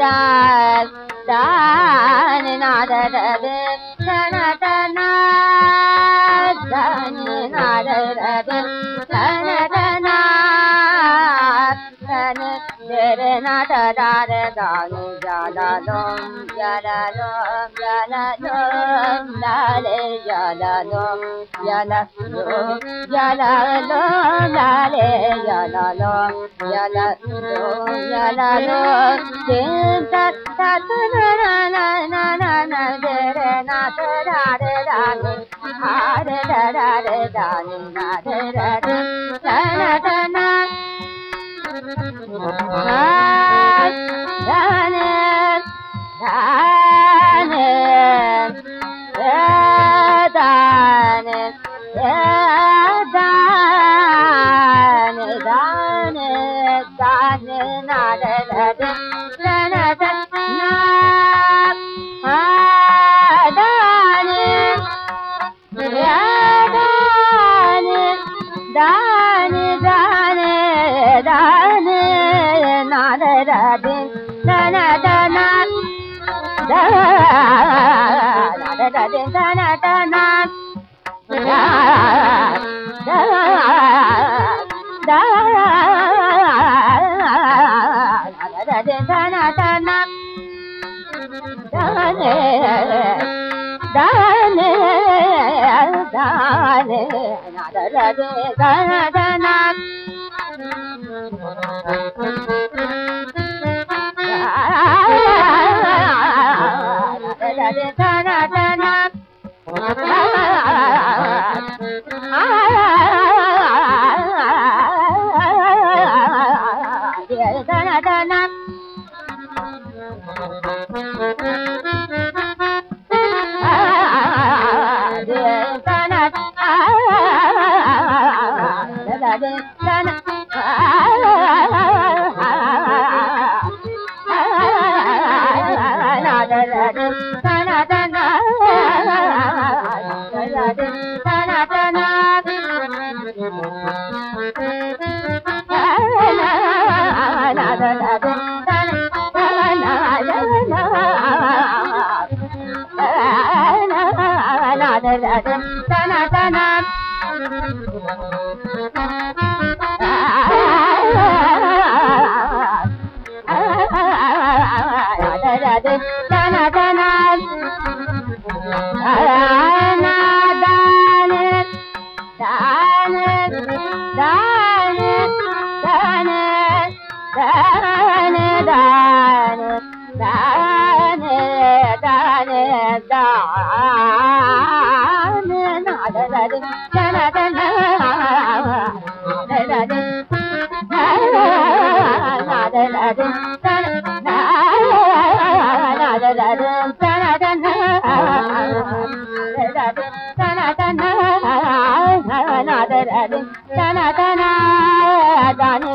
दान ना धन नाद ధన జర నట దార దాను జలదం జలదం జలదం లాలే జలదం జలదో జలదో లాలే జలదో జలదో జలదో చింత తత నన నన నన జర నట దార దాను హార దార దాను నార da da da da da da Radhe తన తన తన తన Thank you. da da da తన తన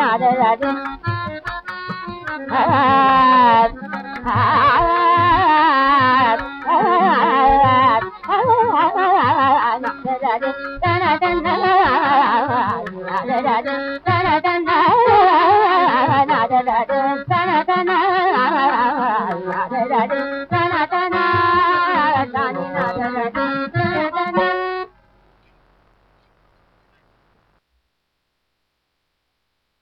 నాదరాదు da da da